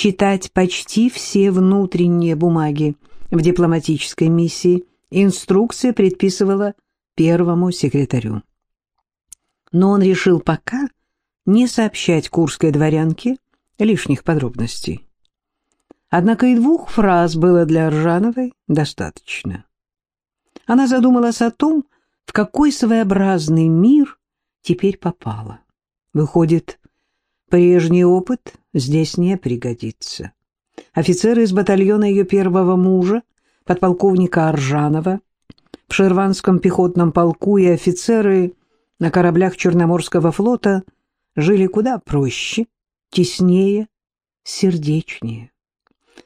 читать почти все внутренние бумаги в дипломатической миссии, инструкция предписывала первому секретарю. Но он решил пока не сообщать курской дворянке лишних подробностей. Однако и двух фраз было для Ржановой достаточно. Она задумалась о том, в какой своеобразный мир теперь попала. Выходит, прежний опыт здесь не пригодится. Офицеры из батальона ее первого мужа, подполковника Аржанова, в Шерванском пехотном полку и офицеры на кораблях Черноморского флота жили куда проще, теснее, сердечнее.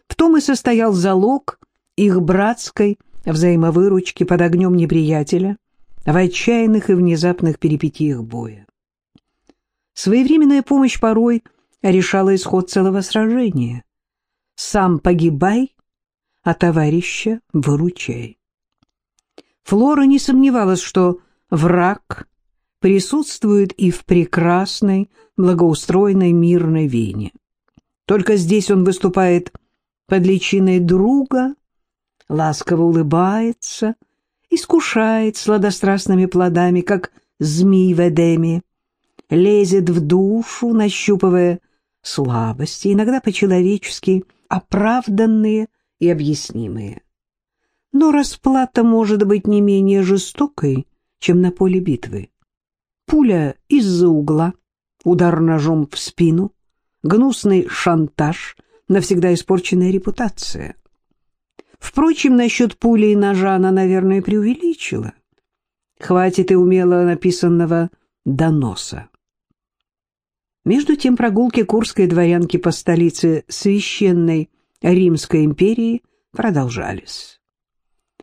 В том и состоял залог их братской взаимовыручки под огнем неприятеля в отчаянных и внезапных перипетиях боя. Своевременная помощь порой решала исход целого сражения. Сам погибай, а товарища выручай. Флора не сомневалась, что враг присутствует и в прекрасной, благоустроенной мирной Вене. Только здесь он выступает под личиной друга, ласково улыбается, искушает сладострастными плодами, как змей в Эдеме, лезет в душу, нащупывая слабости, иногда по-человечески оправданные и объяснимые. Но расплата может быть не менее жестокой, чем на поле битвы. Пуля из-за угла, удар ножом в спину, гнусный шантаж, навсегда испорченная репутация. Впрочем, насчет пули и ножа она, наверное, преувеличила. Хватит и умело написанного доноса. Между тем прогулки курской дворянки по столице священной Римской империи продолжались.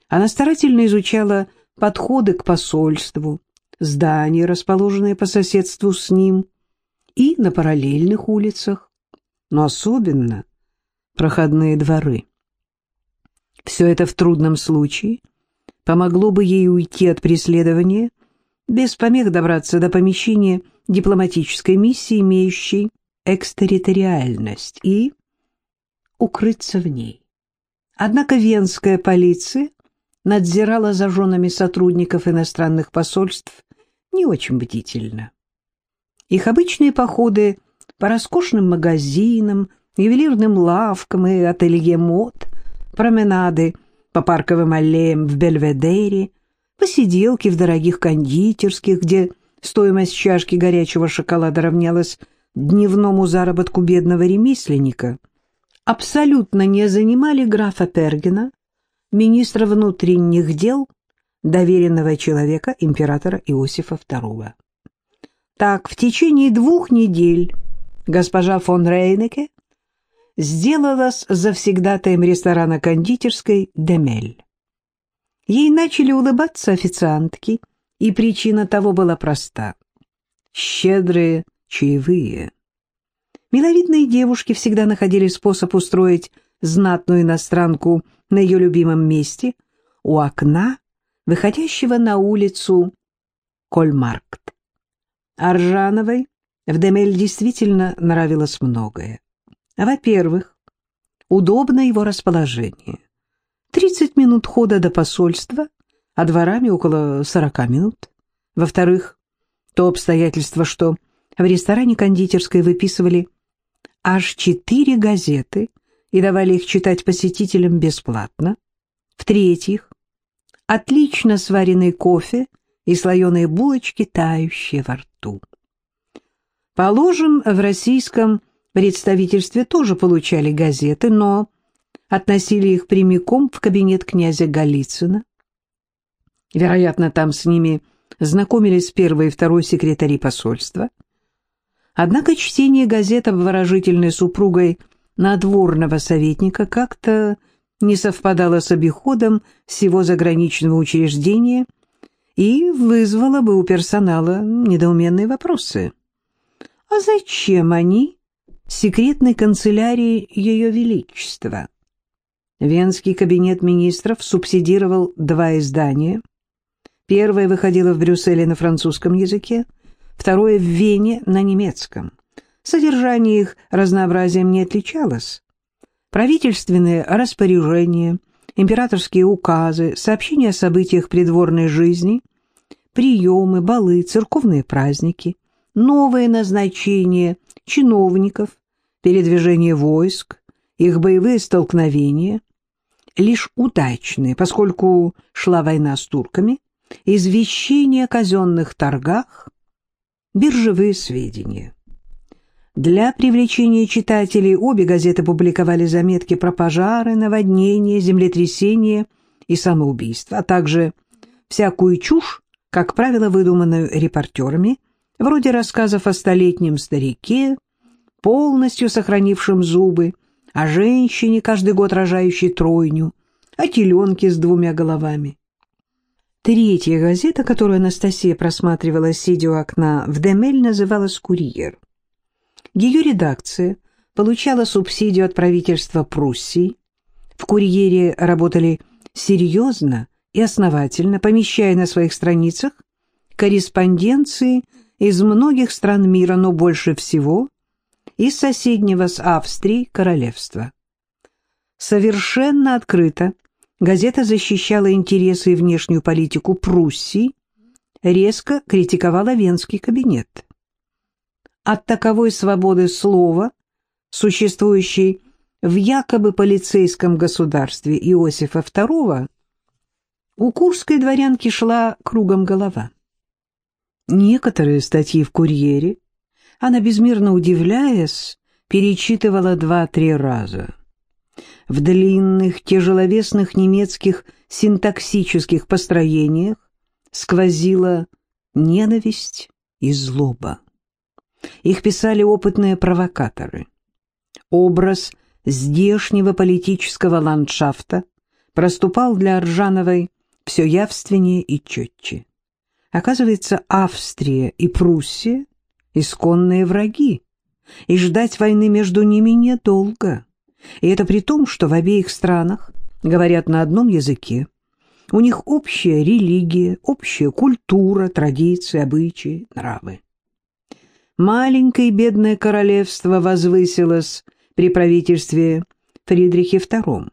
Она старательно изучала подходы к посольству, здания, расположенные по соседству с ним, и на параллельных улицах, но особенно проходные дворы. Все это в трудном случае помогло бы ей уйти от преследования, без помех добраться до помещения дипломатической миссии, имеющей экстерриториальность, и укрыться в ней. Однако венская полиция надзирала за женами сотрудников иностранных посольств не очень бдительно. Их обычные походы по роскошным магазинам, ювелирным лавкам и ателье мод, променады по парковым аллеям в Бельведере, посиделки в дорогих кондитерских, где стоимость чашки горячего шоколада равнялась дневному заработку бедного ремесленника, абсолютно не занимали графа Пергена, министра внутренних дел, доверенного человека императора Иосифа II. Так, в течение двух недель госпожа фон Рейнеке сделалась завсегдатаем ресторана кондитерской «Демель». Ей начали улыбаться официантки, и причина того была проста. Щедрые чаевые. Миловидные девушки всегда находили способ устроить знатную иностранку на ее любимом месте у окна, выходящего на улицу Кольмаркт. Аржановой в Демель действительно нравилось многое. Во-первых, удобно его расположение. 30 минут хода до посольства, а дворами около 40 минут. Во-вторых, то обстоятельство, что в ресторане кондитерской выписывали аж четыре газеты и давали их читать посетителям бесплатно. В-третьих, отлично сваренный кофе и слоеные булочки, тающие во рту. Положим, в российском представительстве тоже получали газеты, но относили их прямиком в кабинет князя Голицына. Вероятно, там с ними знакомились первый и второй секретари посольства. Однако чтение газет обворожительной супругой надворного советника как-то не совпадало с обиходом всего заграничного учреждения и вызвало бы у персонала недоуменные вопросы. А зачем они секретной канцелярии Ее Величества? Венский кабинет министров субсидировал два издания. Первое выходило в Брюсселе на французском языке, второе в Вене на немецком. Содержание их разнообразием не отличалось. Правительственные распоряжения, императорские указы, сообщения о событиях придворной жизни, приемы, балы, церковные праздники, новые назначения чиновников, передвижение войск, их боевые столкновения, лишь удачные, поскольку шла война с турками, извещения о казенных торгах, биржевые сведения. Для привлечения читателей обе газеты публиковали заметки про пожары, наводнения, землетрясения и самоубийства, а также всякую чушь, как правило, выдуманную репортерами, вроде рассказов о столетнем старике, полностью сохранившем зубы, о женщине, каждый год рожающей тройню, о теленке с двумя головами. Третья газета, которую Анастасия просматривала, сидя у окна в Демель, называлась «Курьер». Ее редакция получала субсидию от правительства Пруссии. В «Курьере» работали серьезно и основательно, помещая на своих страницах корреспонденции из многих стран мира, но больше всего из соседнего с Австрией королевства. Совершенно открыто газета защищала интересы и внешнюю политику Пруссии, резко критиковала Венский кабинет. От таковой свободы слова, существующей в якобы полицейском государстве Иосифа II, у курской дворянки шла кругом голова. Некоторые статьи в «Курьере» она, безмерно удивляясь, перечитывала два-три раза. В длинных, тяжеловесных немецких синтаксических построениях сквозила ненависть и злоба. Их писали опытные провокаторы. Образ здешнего политического ландшафта проступал для Ржановой все явственнее и четче. Оказывается, Австрия и Пруссия — исконные враги, и ждать войны между ними недолго. И это при том, что в обеих странах говорят на одном языке. У них общая религия, общая культура, традиции, обычаи, нравы. Маленькое бедное королевство возвысилось при правительстве Фридрихе II.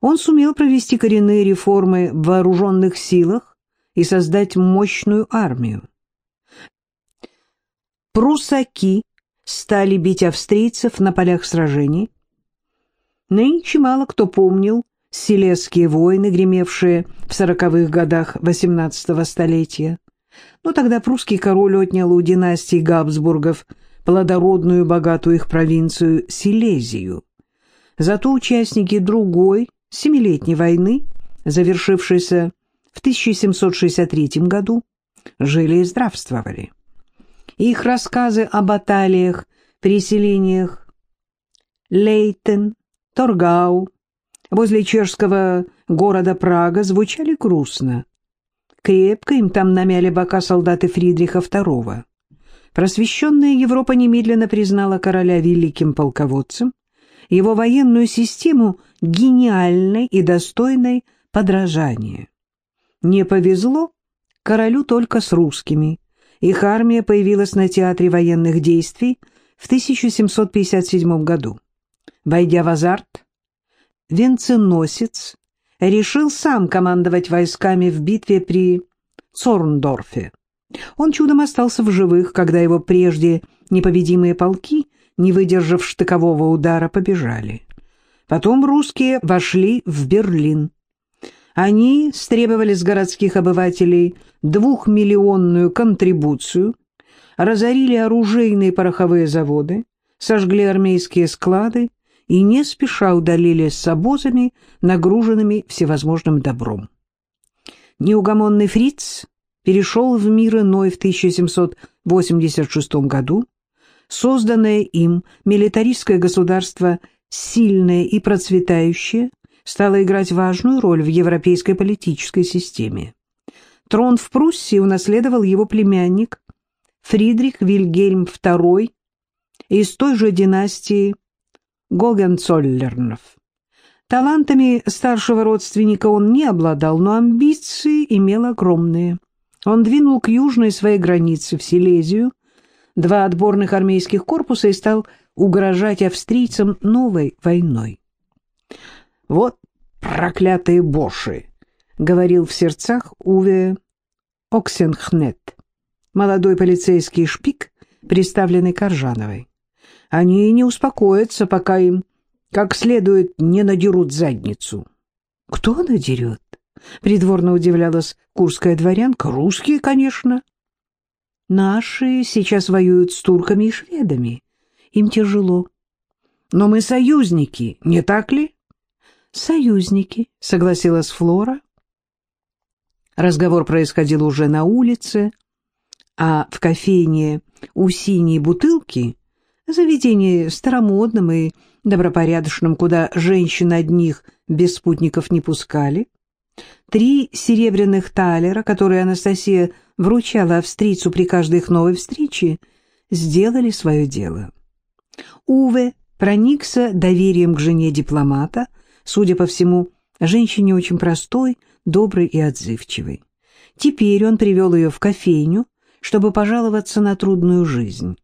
Он сумел провести коренные реформы в вооруженных силах и создать мощную армию. Прусаки стали бить австрийцев на полях сражений. Нынче мало кто помнил Силезские войны, гремевшие в сороковых годах XVIII столетия. Но тогда прусский король отнял у династии Габсбургов плодородную богатую их провинцию Силезию. Зато участники другой, Семилетней войны, завершившейся в 1763 году, жили и здравствовали. Их рассказы о баталиях, переселениях Лейтен, Торгау, возле чешского города Прага звучали грустно. Крепко им там намяли бока солдаты Фридриха II. Просвещенная Европа немедленно признала короля великим полководцем, его военную систему гениальной и достойной подражания. Не повезло королю только с русскими. Их армия появилась на театре военных действий в 1757 году. Войдя в азарт, венценосец решил сам командовать войсками в битве при Цорндорфе. Он чудом остался в живых, когда его прежде непобедимые полки не выдержав штыкового удара, побежали. Потом русские вошли в Берлин. Они стребовали с городских обывателей двухмиллионную контрибуцию, разорили оружейные пороховые заводы, сожгли армейские склады и не спеша удалились с обозами, нагруженными всевозможным добром. Неугомонный фриц перешел в мир иной в 1786 году, Созданное им милитаристское государство, сильное и процветающее, стало играть важную роль в европейской политической системе. Трон в Пруссии унаследовал его племянник Фридрих Вильгельм II из той же династии Гогенцоллернов. Талантами старшего родственника он не обладал, но амбиции имел огромные. Он двинул к южной своей границе, в Силезию, два отборных армейских корпуса и стал угрожать австрийцам новой войной. «Вот проклятые боши!» — говорил в сердцах Уве Оксенхнет, молодой полицейский шпик, приставленный Коржановой. «Они не успокоятся, пока им как следует не надерут задницу». «Кто надерет?» — придворно удивлялась курская дворянка. «Русские, конечно». «Наши сейчас воюют с турками и шведами. Им тяжело». «Но мы союзники, не так ли?» «Союзники», — согласилась Флора. Разговор происходил уже на улице, а в кофейне у синей бутылки, заведении старомодном и добропорядочном, куда женщин одних без спутников не пускали, три серебряных талера, которые Анастасия вручала австрийцу при каждой их новой встрече, сделали свое дело. Уве проникся доверием к жене дипломата, судя по всему, женщине очень простой, доброй и отзывчивой. Теперь он привел ее в кофейню, чтобы пожаловаться на трудную жизнь.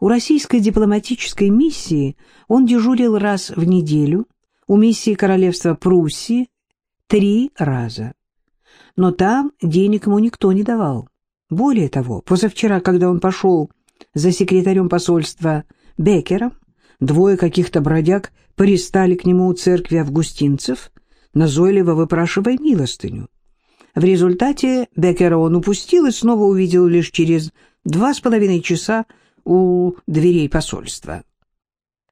У российской дипломатической миссии он дежурил раз в неделю, у миссии Королевства Пруссии три раза. Но там денег ему никто не давал. Более того, позавчера, когда он пошел за секретарем посольства Беккером, двое каких-то бродяг пристали к нему у церкви августинцев, назойливо выпрашивая милостыню. В результате Беккера он упустил и снова увидел лишь через два с половиной часа у дверей посольства.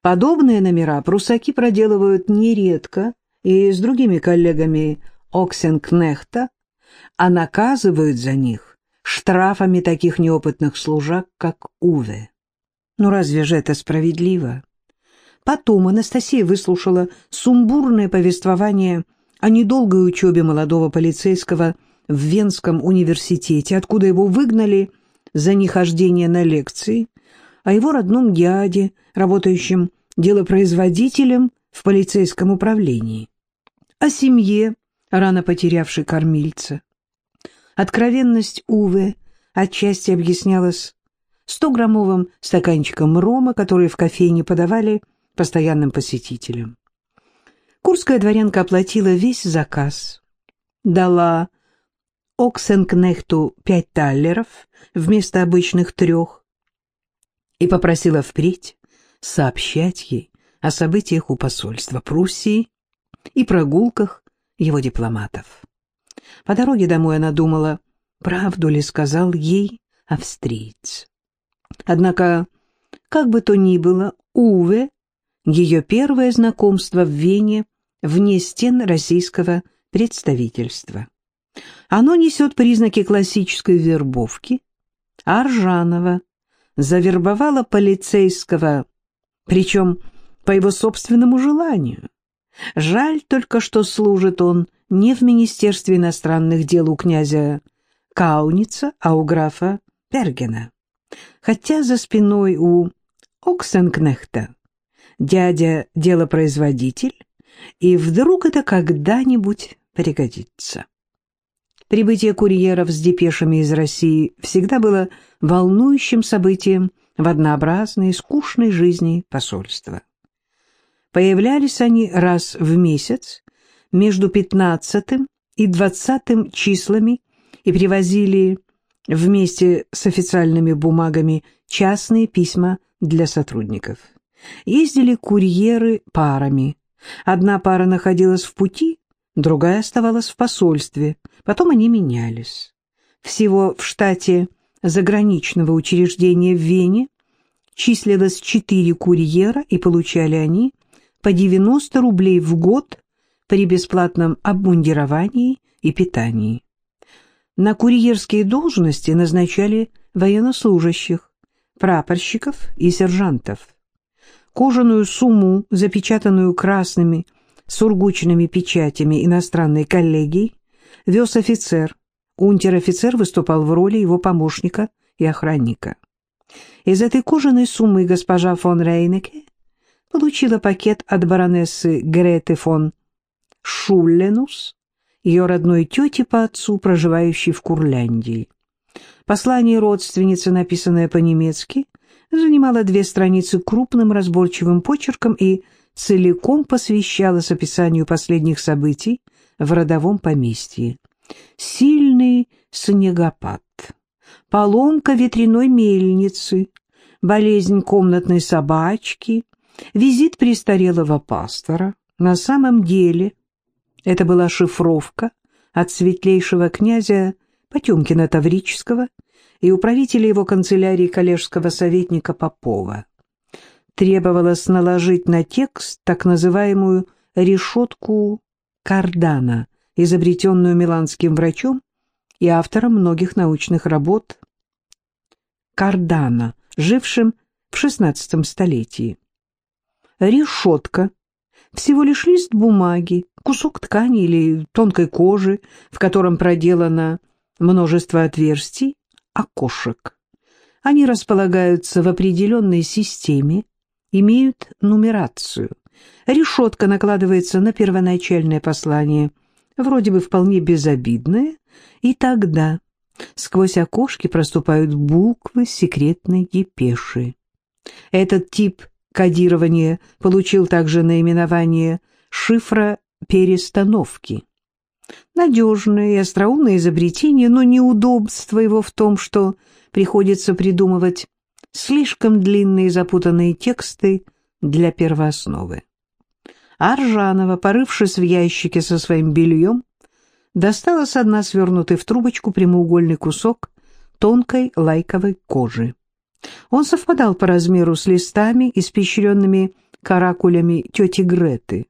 Подобные номера прусаки проделывают нередко и с другими коллегами Оксенкнехта, а наказывают за них штрафами таких неопытных служак, как Уве. Ну разве же это справедливо? Потом Анастасия выслушала сумбурное повествование о недолгой учебе молодого полицейского в Венском университете, откуда его выгнали за нехождение на лекции, о его родном дяде, работающем делопроизводителем в полицейском управлении, о семье, рано потерявшей кормильца. Откровенность Уве отчасти объяснялась стограммовым стаканчиком рома, который в кофейне подавали постоянным посетителям. Курская дворянка оплатила весь заказ, дала Оксенкнехту пять таллеров вместо обычных трех и попросила впредь сообщать ей о событиях у посольства Пруссии и прогулках его дипломатов. По дороге домой она думала, правду ли сказал ей австриец. Однако, как бы то ни было, Уве, ее первое знакомство в Вене вне стен российского представительства. Оно несет признаки классической вербовки. Аржанова завербовала полицейского, причем по его собственному желанию. Жаль только, что служит он не в Министерстве иностранных дел у князя Кауница, а у графа Пергена. Хотя за спиной у Оксенкнехта дядя делопроизводитель, и вдруг это когда-нибудь пригодится. Прибытие курьеров с депешами из России всегда было волнующим событием в однообразной, скучной жизни посольства. Появлялись они раз в месяц между 15 и 20 числами и привозили вместе с официальными бумагами частные письма для сотрудников. Ездили курьеры парами. Одна пара находилась в пути, другая оставалась в посольстве, потом они менялись. Всего в штате заграничного учреждения в Вене числилось четыре курьера, и получали они по 90 рублей в год при бесплатном обмундировании и питании. На курьерские должности назначали военнослужащих, прапорщиков и сержантов. Кожаную сумму, запечатанную красными сургучными печатями иностранной коллегии вез офицер. Унтер-офицер выступал в роли его помощника и охранника. Из этой кожаной суммы госпожа фон Рейнеке получила пакет от баронессы Греты фон Шулленус, ее родной тети по отцу, проживающей в Курляндии. Послание родственницы, написанное по-немецки, занимало две страницы крупным разборчивым почерком и целиком посвящалось описанию последних событий в родовом поместье. Сильный снегопад, поломка ветряной мельницы, болезнь комнатной собачки, визит престарелого пастора. На самом деле это была шифровка от светлейшего князя Потемкина Таврического и управителя его канцелярии коллежского советника Попова. Требовалось наложить на текст так называемую решетку кардана, изобретенную миланским врачом и автором многих научных работ Кардана, жившим в XVI столетии. Решетка – всего лишь лист бумаги, кусок ткани или тонкой кожи, в котором проделано множество отверстий, окошек. Они располагаются в определенной системе, имеют нумерацию. Решетка накладывается на первоначальное послание, вроде бы вполне безобидное, и тогда сквозь окошки проступают буквы секретной депеши. Этот тип кодирования получил также наименование шифра перестановки. Надежное и остроумное изобретение, но неудобство его в том, что приходится придумывать слишком длинные и запутанные тексты для первоосновы. Аржанова, порывшись в ящике со своим бельем, достала с дна свернутый в трубочку прямоугольный кусок тонкой лайковой кожи. Он совпадал по размеру с листами, испещренными каракулями тети Греты.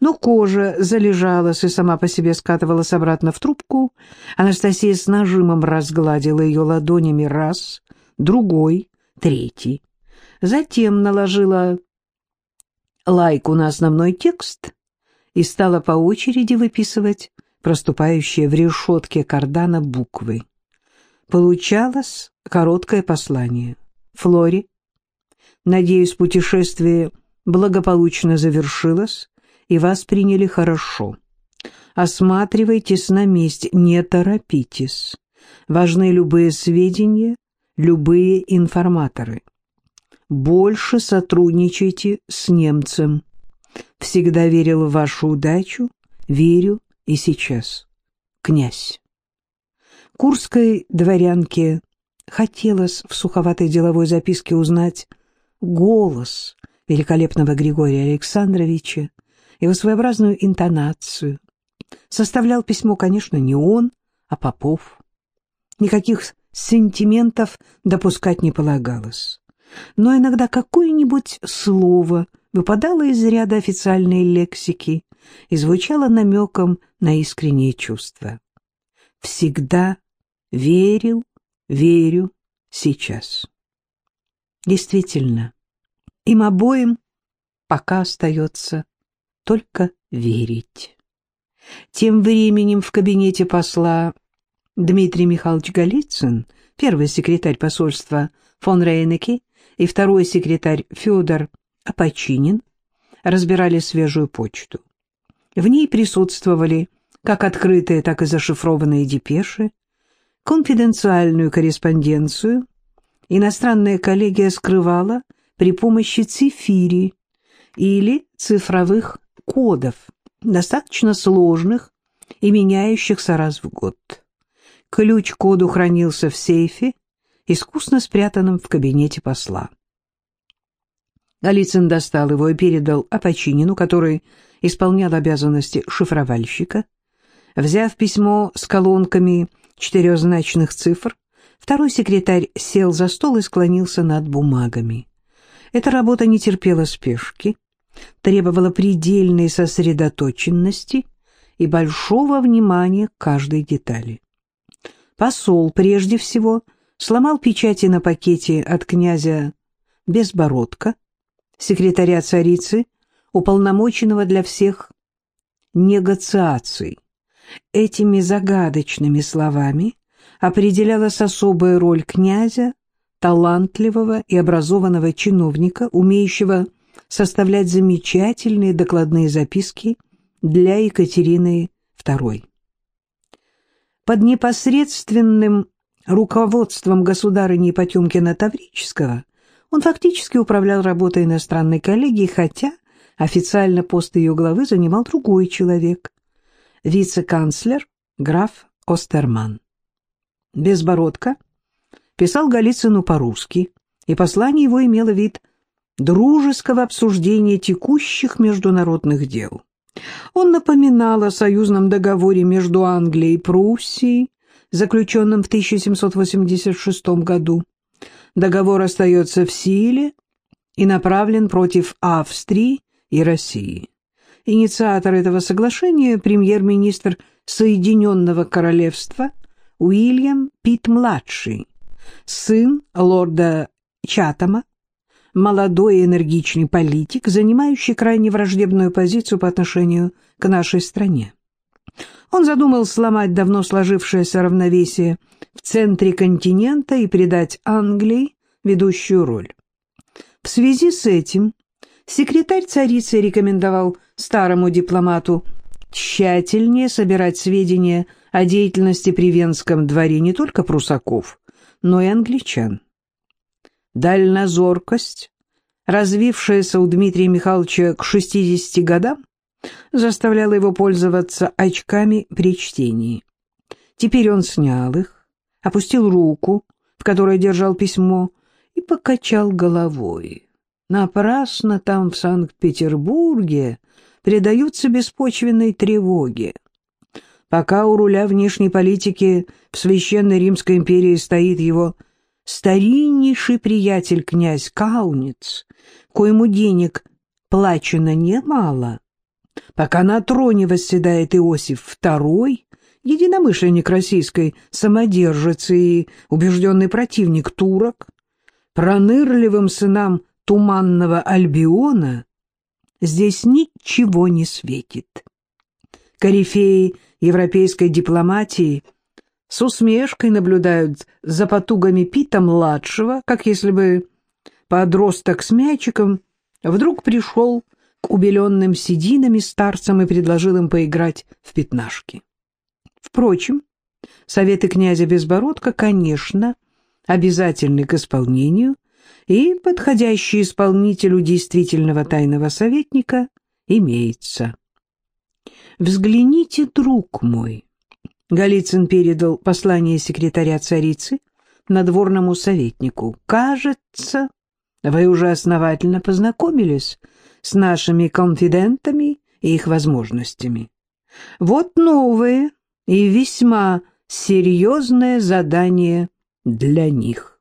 Но кожа залежалась и сама по себе скатывалась обратно в трубку. Анастасия с нажимом разгладила ее ладонями раз, другой, третий. Затем наложила лайку на основной текст и стала по очереди выписывать проступающие в решетке кардана буквы. Получалось короткое послание. Флори, надеюсь, путешествие благополучно завершилось, и вас приняли хорошо. Осматривайтесь на месте, не торопитесь. Важны любые сведения, любые информаторы. Больше сотрудничайте с немцем. Всегда верил в вашу удачу, верю и сейчас. Князь. Курской дворянке хотелось в суховатой деловой записке узнать голос великолепного Григория Александровича, его своеобразную интонацию. Составлял письмо, конечно, не он, а Попов. Никаких сентиментов допускать не полагалось. Но иногда какое-нибудь слово выпадало из ряда официальной лексики и звучало намеком на искренние чувства. Всегда верил, верю сейчас. Действительно, им обоим пока остается только верить. Тем временем в кабинете посла Дмитрий Михайлович Голицын, первый секретарь посольства фон Рейнеке и второй секретарь Федор Апочинин разбирали свежую почту. В ней присутствовали как открытые, так и зашифрованные депеши, конфиденциальную корреспонденцию иностранная коллегия скрывала при помощи цифири или цифровых кодов, достаточно сложных и меняющихся раз в год. Ключ к коду хранился в сейфе, искусно спрятанном в кабинете посла. Голицын достал его и передал Апочинину, который исполнял обязанности шифровальщика. Взяв письмо с колонками четырехзначных цифр, второй секретарь сел за стол и склонился над бумагами. Эта работа не терпела спешки, требовала предельной сосредоточенности и большого внимания к каждой детали. Посол прежде всего сломал печати на пакете от князя Безбородка, секретаря царицы, уполномоченного для всех негациаций. Этими загадочными словами определялась особая роль князя, талантливого и образованного чиновника, умеющего составлять замечательные докладные записки для Екатерины II. Под непосредственным руководством государыни Потемкина Таврического он фактически управлял работой иностранной коллегии, хотя официально пост ее главы занимал другой человек – вице-канцлер граф Остерман. Безбородко писал Голицыну по-русски, и послание его имело вид дружеского обсуждения текущих международных дел. Он напоминал о союзном договоре между Англией и Пруссией, заключенном в 1786 году. Договор остается в силе и направлен против Австрии и России. Инициатор этого соглашения – премьер-министр Соединенного Королевства Уильям Питт-младший, сын лорда Чатама, молодой и энергичный политик, занимающий крайне враждебную позицию по отношению к нашей стране. Он задумал сломать давно сложившееся равновесие в центре континента и придать Англии ведущую роль. В связи с этим секретарь царицы рекомендовал старому дипломату тщательнее собирать сведения о деятельности при Венском дворе не только прусаков, но и англичан. Дальнозоркость, развившаяся у Дмитрия Михайловича к 60 годам, заставляла его пользоваться очками при чтении. Теперь он снял их, опустил руку, в которой держал письмо, и покачал головой. Напрасно там, в Санкт-Петербурге, предаются беспочвенной тревоге. Пока у руля внешней политики в Священной Римской империи стоит его стариннейший приятель князь Кауниц, коему денег плачено немало, пока на троне восседает Иосиф II, единомышленник российской самодержицы и убежденный противник турок, пронырливым сынам туманного Альбиона здесь ничего не светит. Корифеи европейской дипломатии с усмешкой наблюдают за потугами Пита-младшего, как если бы подросток с мячиком вдруг пришел к убеленным сединами старцам и предложил им поиграть в пятнашки. Впрочем, советы князя Безбородка, конечно, обязательны к исполнению, и подходящий исполнителю действительного тайного советника имеется. «Взгляните, друг мой», — Голицын передал послание секретаря царицы надворному советнику. «Кажется, вы уже основательно познакомились с нашими конфидентами и их возможностями. Вот новое и весьма серьезное задание для них.